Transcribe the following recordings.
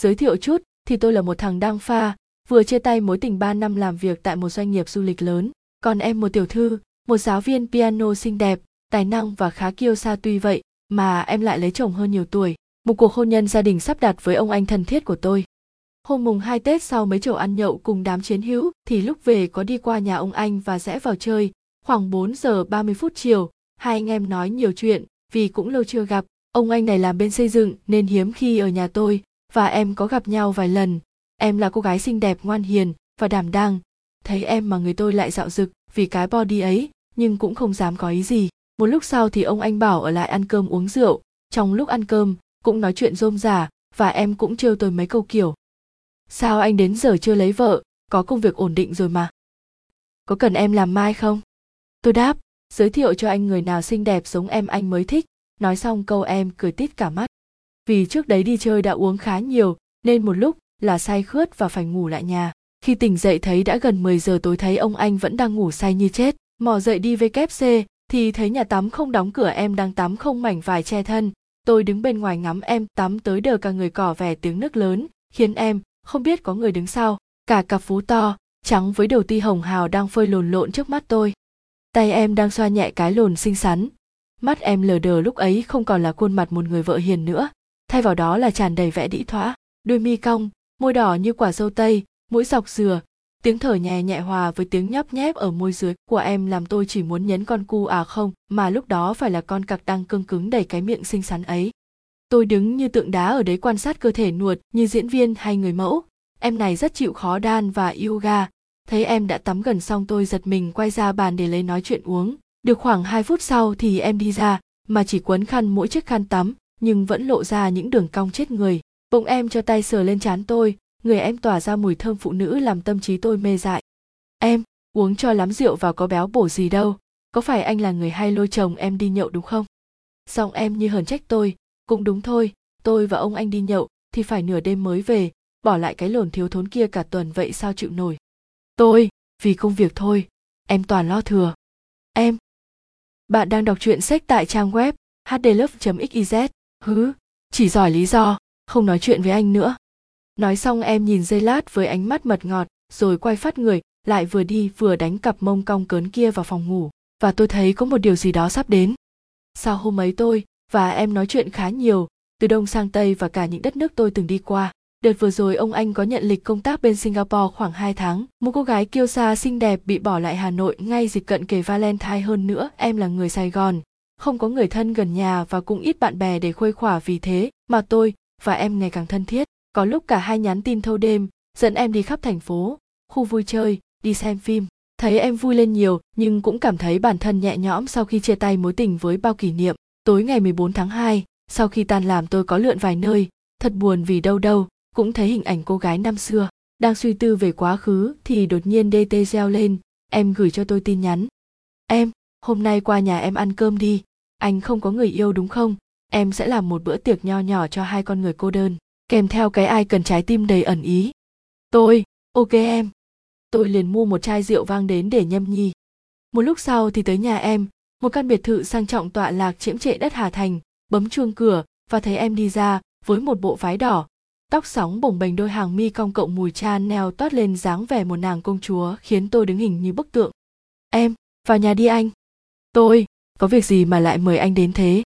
giới thiệu chút, thì tôi là một thằng đang pha, vừa chia tay mối tình 3 năm làm việc tại một doanh nghiệp du lịch lớn. Còn em một tiểu thư, một giáo viên piano xinh đẹp, tài năng và khá kiêu sa tuy vậy, mà em lại lấy chồng hơn nhiều tuổi. Một cuộc hôn nhân gia đình sắp đặt với ông anh thân thiết của tôi. Hôm mùng 2 Tết sau mấy chầu ăn nhậu cùng đám chiến hữu, thì lúc về có đi qua nhà ông anh và rẽ vào chơi. Khoảng 4 giờ 30 phút chiều, hai anh em nói nhiều chuyện, vì cũng lâu chưa gặp. Ông anh này làm bên xây dựng nên hiếm khi ở nhà tôi và em có gặp nhau vài lần. Em là cô gái xinh đẹp, ngoan hiền và đảm đang. Thấy em mà người tôi lại dạo dực vì cái body ấy, nhưng cũng không dám có ý gì. Một lúc sau thì ông anh bảo ở lại ăn cơm uống rượu. Trong lúc ăn cơm, cũng nói chuyện rôm rả và em cũng trêu tôi mấy câu kiểu, sao anh đến giờ chưa lấy vợ? Có công việc ổn định rồi mà. Có cần em làm mai không? Tôi đáp, giới thiệu cho anh người nào xinh đẹp giống em anh mới thích. Nói xong câu em cười tít cả mắt vì trước đấy đi chơi đã uống khá nhiều, nên một lúc là say khướt và phải ngủ lại nhà. Khi tỉnh dậy thấy đã gần 10 giờ tối thấy ông anh vẫn đang ngủ say như chết. Mò dậy đi VKC thì thấy nhà tắm không đóng cửa em đang tắm không mảnh vải che thân. Tôi đứng bên ngoài ngắm em tắm tới đờ cả người cỏ vẻ tiếng nước lớn, khiến em không biết có người đứng sau. Cả cặp phú to, trắng với đầu ti hồng hào đang phơi lồn lộn trước mắt tôi. Tay em đang xoa nhẹ cái lồn xinh xắn. Mắt em lờ đờ lúc ấy không còn là khuôn mặt một người vợ hiền nữa thay vào đó là tràn đầy vẻ đĩ thoã đôi mi cong, môi đỏ như quả dâu tây, mũi dọc dừa. Tiếng thở nhẹ nhẹ hòa với tiếng nhấp nhép ở môi dưới. Của em làm tôi chỉ muốn nhấn con cu à không, mà lúc đó phải là con cặc đang cương cứng đầy cái miệng xinh xắn ấy. Tôi đứng như tượng đá ở đấy quan sát cơ thể nuột, như diễn viên hay người mẫu. Em này rất chịu khó đan và yoga. Thấy em đã tắm gần xong tôi giật mình quay ra bàn để lấy nói chuyện uống. Được khoảng 2 phút sau thì em đi ra, mà chỉ quấn khăn mỗi chiếc khăn tắm nhưng vẫn lộ ra những đường cong chết người. Bỗng em cho tay sờ lên trán tôi, người em tỏa ra mùi thơm phụ nữ làm tâm trí tôi mê dại. Em, uống cho lắm rượu và có béo bổ gì đâu, có phải anh là người hay lôi chồng em đi nhậu đúng không? Xong em như hờn trách tôi, cũng đúng thôi, tôi và ông anh đi nhậu thì phải nửa đêm mới về, bỏ lại cái lồn thiếu thốn kia cả tuần vậy sao chịu nổi? Tôi, vì công việc thôi, em toàn lo thừa. Em. Bạn đang đọc truyện sách tại trang web hdlove.xyz hứ chỉ giỏi lý do không nói chuyện với anh nữa nói xong em nhìn dây lát với ánh mắt mật ngọt rồi quay phát người lại vừa đi vừa đánh cặp mông cong cớn kia vào phòng ngủ và tôi thấy có một điều gì đó sắp đến sau hôm ấy tôi và em nói chuyện khá nhiều từ đông sang tây và cả những đất nước tôi từng đi qua Đợt vừa rồi ông anh có nhận lịch công tác bên Singapore khoảng 2 tháng. Một cô gái kiêu sa xinh đẹp bị bỏ lại Hà Nội ngay dịp cận kề Valentine hơn nữa. Em là người Sài Gòn, không có người thân gần nhà và cũng ít bạn bè để khuây khỏa vì thế mà tôi và em ngày càng thân thiết. Có lúc cả hai nhắn tin thâu đêm, dẫn em đi khắp thành phố, khu vui chơi, đi xem phim. Thấy em vui lên nhiều nhưng cũng cảm thấy bản thân nhẹ nhõm sau khi chia tay mối tình với bao kỷ niệm. Tối ngày 14 tháng 2, sau khi tan làm tôi có lượn vài nơi, thật buồn vì đâu đâu, cũng thấy hình ảnh cô gái năm xưa đang suy tư về quá khứ thì đột nhiên dt reo lên em gửi cho tôi tin nhắn em hôm nay qua nhà em ăn cơm đi anh không có người yêu đúng không? Em sẽ làm một bữa tiệc nho nhỏ cho hai con người cô đơn, kèm theo cái ai cần trái tim đầy ẩn ý. Tôi, ok em. Tôi liền mua một chai rượu vang đến để nhâm nhi. Một lúc sau thì tới nhà em, một căn biệt thự sang trọng tọa lạc chiếm trệ đất hà thành, bấm chuông cửa và thấy em đi ra với một bộ váy đỏ. Tóc sóng bồng bềnh đôi hàng mi cong cộng mùi cha neo toát lên dáng vẻ một nàng công chúa khiến tôi đứng hình như bức tượng. Em, vào nhà đi anh. Tôi có việc gì mà lại mời anh đến thế?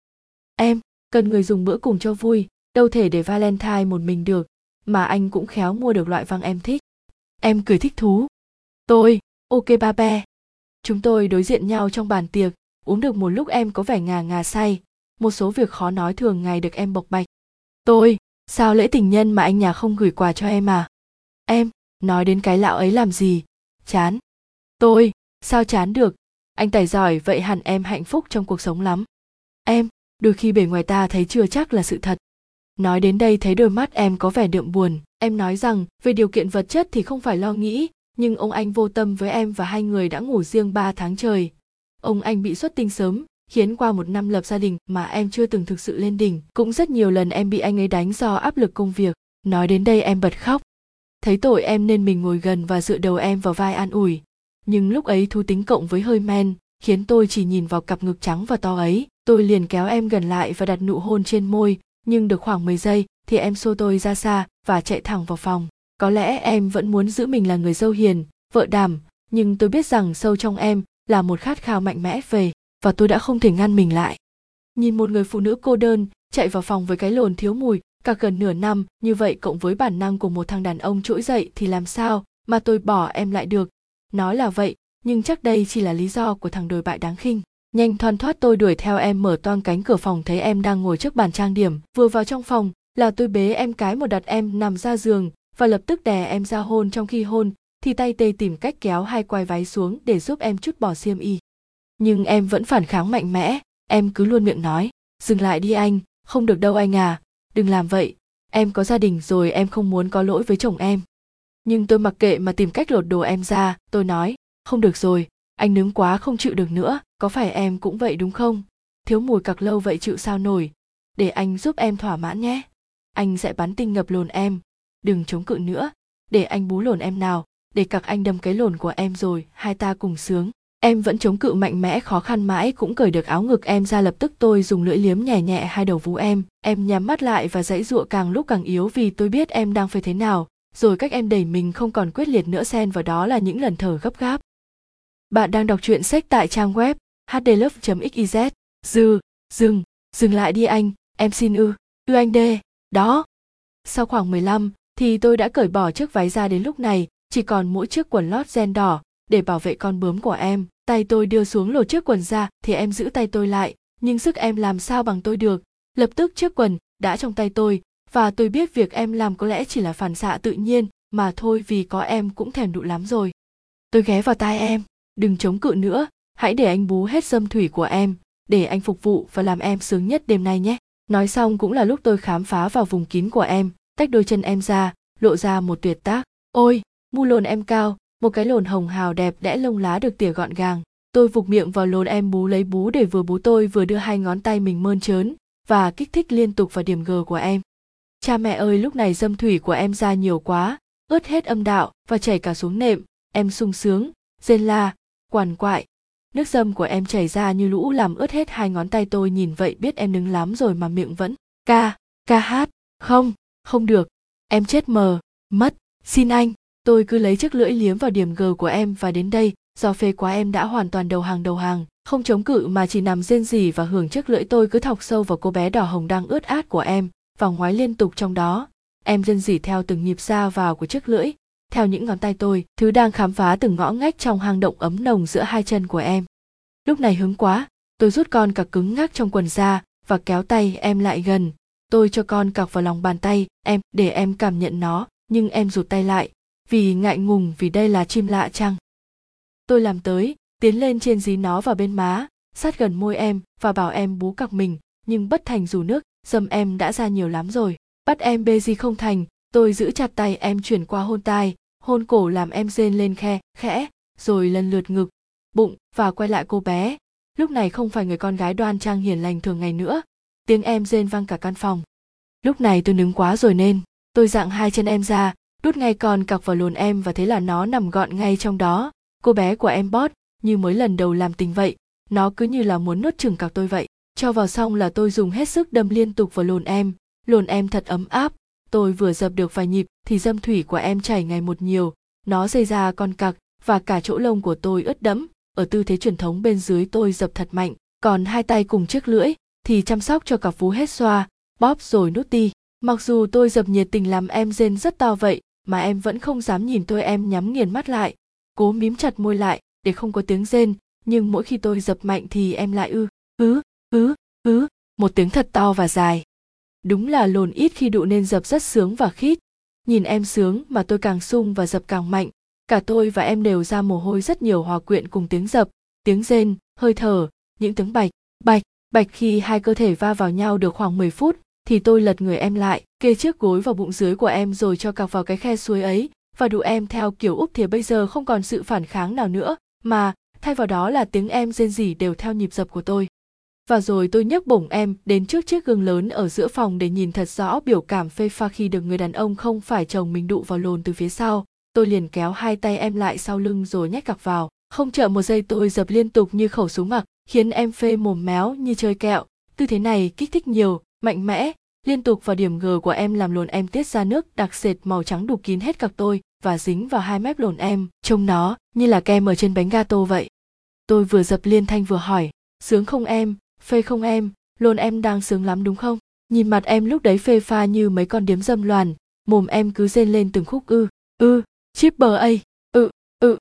Em, cần người dùng bữa cùng cho vui, đâu thể để valentine một mình được, mà anh cũng khéo mua được loại vang em thích. Em cười thích thú. Tôi, ok ba be. Chúng tôi đối diện nhau trong bàn tiệc, uống được một lúc em có vẻ ngà ngà say, một số việc khó nói thường ngày được em bộc bạch. Tôi, sao lễ tình nhân mà anh nhà không gửi quà cho em à? Em, nói đến cái lão ấy làm gì? Chán. Tôi, sao chán được? Anh tài giỏi, vậy hẳn em hạnh phúc trong cuộc sống lắm. Em, đôi khi bề ngoài ta thấy chưa chắc là sự thật. Nói đến đây thấy đôi mắt em có vẻ đượm buồn. Em nói rằng, về điều kiện vật chất thì không phải lo nghĩ, nhưng ông anh vô tâm với em và hai người đã ngủ riêng ba tháng trời. Ông anh bị xuất tinh sớm, khiến qua một năm lập gia đình mà em chưa từng thực sự lên đỉnh. Cũng rất nhiều lần em bị anh ấy đánh do áp lực công việc. Nói đến đây em bật khóc. Thấy tội em nên mình ngồi gần và dựa đầu em vào vai an ủi nhưng lúc ấy thú tính cộng với hơi men, khiến tôi chỉ nhìn vào cặp ngực trắng và to ấy. Tôi liền kéo em gần lại và đặt nụ hôn trên môi, nhưng được khoảng 10 giây thì em xô tôi ra xa và chạy thẳng vào phòng. Có lẽ em vẫn muốn giữ mình là người dâu hiền, vợ đảm, nhưng tôi biết rằng sâu trong em là một khát khao mạnh mẽ về, và tôi đã không thể ngăn mình lại. Nhìn một người phụ nữ cô đơn chạy vào phòng với cái lồn thiếu mùi, cả gần nửa năm, như vậy cộng với bản năng của một thằng đàn ông trỗi dậy thì làm sao mà tôi bỏ em lại được? Nói là vậy, nhưng chắc đây chỉ là lý do của thằng đồi bại đáng khinh. Nhanh thoăn thoát tôi đuổi theo em mở toang cánh cửa phòng thấy em đang ngồi trước bàn trang điểm. Vừa vào trong phòng, là tôi bế em cái một đặt em nằm ra giường và lập tức đè em ra hôn. Trong khi hôn, thì tay tê tìm cách kéo hai quai váy xuống để giúp em chút bỏ xiêm y. Nhưng em vẫn phản kháng mạnh mẽ. Em cứ luôn miệng nói, dừng lại đi anh, không được đâu anh à đừng làm vậy. Em có gia đình rồi em không muốn có lỗi với chồng em nhưng tôi mặc kệ mà tìm cách lột đồ em ra, tôi nói, không được rồi, anh nướng quá không chịu được nữa, có phải em cũng vậy đúng không? Thiếu mùi cặc lâu vậy chịu sao nổi? Để anh giúp em thỏa mãn nhé. Anh sẽ bắn tinh ngập lồn em. Đừng chống cự nữa. Để anh bú lồn em nào, để cặc anh đâm cái lồn của em rồi, hai ta cùng sướng. Em vẫn chống cự mạnh mẽ, khó khăn mãi cũng cởi được áo ngực em ra lập tức tôi dùng lưỡi liếm nhẹ nhẹ hai đầu vú em. Em nhắm mắt lại và dãy dụa càng lúc càng yếu vì tôi biết em đang phải thế nào rồi cách em đẩy mình không còn quyết liệt nữa xen vào đó là những lần thở gấp gáp. Bạn đang đọc truyện sách tại trang web hdlove.xyz Dừ, dừng dừng lại đi anh em xin ư ư anh đê đó. Sau khoảng 15 thì tôi đã cởi bỏ chiếc váy ra đến lúc này chỉ còn mỗi chiếc quần lót gen đỏ để bảo vệ con bướm của em. Tay tôi đưa xuống lột chiếc quần ra thì em giữ tay tôi lại nhưng sức em làm sao bằng tôi được? Lập tức chiếc quần đã trong tay tôi và tôi biết việc em làm có lẽ chỉ là phản xạ tự nhiên, mà thôi vì có em cũng thèm đụ lắm rồi. Tôi ghé vào tai em, đừng chống cự nữa, hãy để anh bú hết dâm thủy của em, để anh phục vụ và làm em sướng nhất đêm nay nhé. Nói xong cũng là lúc tôi khám phá vào vùng kín của em, tách đôi chân em ra, lộ ra một tuyệt tác. Ôi, mu lồn em cao, một cái lồn hồng hào đẹp đẽ lông lá được tỉa gọn gàng. Tôi vục miệng vào lồn em bú lấy bú để vừa bú tôi vừa đưa hai ngón tay mình mơn trớn và kích thích liên tục vào điểm g của em cha mẹ ơi, lúc này dâm thủy của em ra nhiều quá, ướt hết âm đạo và chảy cả xuống nệm. Em sung sướng, rên la, quằn quại. Nước dâm của em chảy ra như lũ làm ướt hết hai ngón tay tôi, nhìn vậy biết em nứng lắm rồi mà miệng vẫn ca ca hát. Không không được. Em chết mờ, mất. Xin anh, tôi cứ lấy chiếc lưỡi liếm vào điểm g của em và đến đây. Do phê quá em đã hoàn toàn đầu hàng đầu hàng. Không chống cự mà chỉ nằm rên rỉ và hưởng chiếc lưỡi tôi cứ thọc sâu vào cô bé đỏ hồng đang ướt át của em và ngoái liên tục trong đó. Em dân dỉ theo từng nhịp ra vào của chiếc lưỡi, theo những ngón tay tôi, thứ đang khám phá từng ngõ ngách trong hang động ấm nồng giữa hai chân của em. Lúc này hứng quá, tôi rút con cặc cứng ngắc trong quần ra và kéo tay em lại gần. Tôi cho con cặc vào lòng bàn tay em để em cảm nhận nó, nhưng em rụt tay lại, vì ngại ngùng vì đây là chim lạ chăng? Tôi làm tới, tiến lên trên dí nó vào bên má, sát gần môi em và bảo em bú cặc mình, nhưng bất thành dù nước dâm em đã ra nhiều lắm rồi, bắt em bê gì không thành, tôi giữ chặt tay em chuyển qua hôn tai, hôn cổ làm em rên lên khe, khẽ, rồi lần lượt ngực, bụng và quay lại cô bé. Lúc này không phải người con gái đoan trang hiền lành thường ngày nữa, tiếng em rên vang cả căn phòng. Lúc này tôi nứng quá rồi nên, tôi dạng hai chân em ra, đút ngay con cặc vào lồn em và thế là nó nằm gọn ngay trong đó. Cô bé của em bót, như mới lần đầu làm tình vậy, nó cứ như là muốn nuốt chừng cặc tôi vậy cho vào xong là tôi dùng hết sức đâm liên tục vào lồn em. Lồn em thật ấm áp. Tôi vừa dập được vài nhịp thì dâm thủy của em chảy ngày một nhiều. Nó dây ra con cặc và cả chỗ lông của tôi ướt đẫm. Ở tư thế truyền thống bên dưới tôi dập thật mạnh. Còn hai tay cùng chiếc lưỡi thì chăm sóc cho cặp vú hết xoa, bóp rồi nút đi. Mặc dù tôi dập nhiệt tình làm em rên rất to vậy, mà em vẫn không dám nhìn tôi em nhắm nghiền mắt lại. Cố mím chặt môi lại để không có tiếng rên, nhưng mỗi khi tôi dập mạnh thì em lại ư, ứ ứ ứ, một tiếng thật to và dài. Đúng là lồn ít khi đụ nên dập rất sướng và khít. Nhìn em sướng mà tôi càng sung và dập càng mạnh, cả tôi và em đều ra mồ hôi rất nhiều hòa quyện cùng tiếng dập, tiếng rên, hơi thở, những tiếng bạch bạch bạch khi hai cơ thể va vào nhau được khoảng 10 phút thì tôi lật người em lại, kê chiếc gối vào bụng dưới của em rồi cho cặp vào cái khe suối ấy và đụ em theo kiểu úp thì bây giờ không còn sự phản kháng nào nữa, mà, thay vào đó là tiếng em rên rỉ đều theo nhịp dập của tôi và rồi tôi nhấc bổng em đến trước chiếc gương lớn ở giữa phòng để nhìn thật rõ biểu cảm phê pha khi được người đàn ông không phải chồng mình đụ vào lồn từ phía sau. Tôi liền kéo hai tay em lại sau lưng rồi nhét cặp vào. Không chờ một giây tôi dập liên tục như khẩu súng mặc khiến em phê mồm méo như chơi kẹo. Tư thế này kích thích nhiều, mạnh mẽ. Liên tục vào điểm g của em làm lồn em tiết ra nước đặc sệt màu trắng đục kín hết cặp tôi và dính vào hai mép lồn em. Trông nó như là kem ở trên bánh gato vậy. Tôi vừa dập liên thanh vừa hỏi, sướng không em? Phê không em lồn em đang sướng lắm đúng không? Nhìn mặt em lúc đấy phê pha như mấy con điếm dâm loàn mồm em cứ rên lên từng khúc ư ư chip bờ a ự ự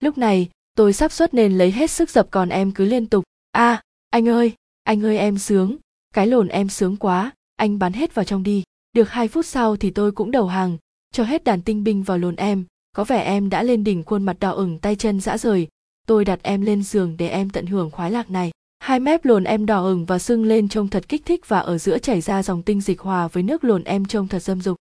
lúc này tôi sắp xuất nên lấy hết sức dập còn em cứ liên tục a à, anh ơi anh ơi em sướng cái lồn em sướng quá anh bắn hết vào trong đi. Được hai phút sau thì tôi cũng đầu hàng cho hết đàn tinh binh vào lồn em có vẻ em đã lên đỉnh khuôn mặt đỏ ửng tay chân dã rời. Tôi đặt em lên giường để em tận hưởng khoái lạc này hai mép lồn em đỏ ửng và sưng lên trông thật kích thích và ở giữa chảy ra dòng tinh dịch hòa với nước lồn em trông thật dâm dục.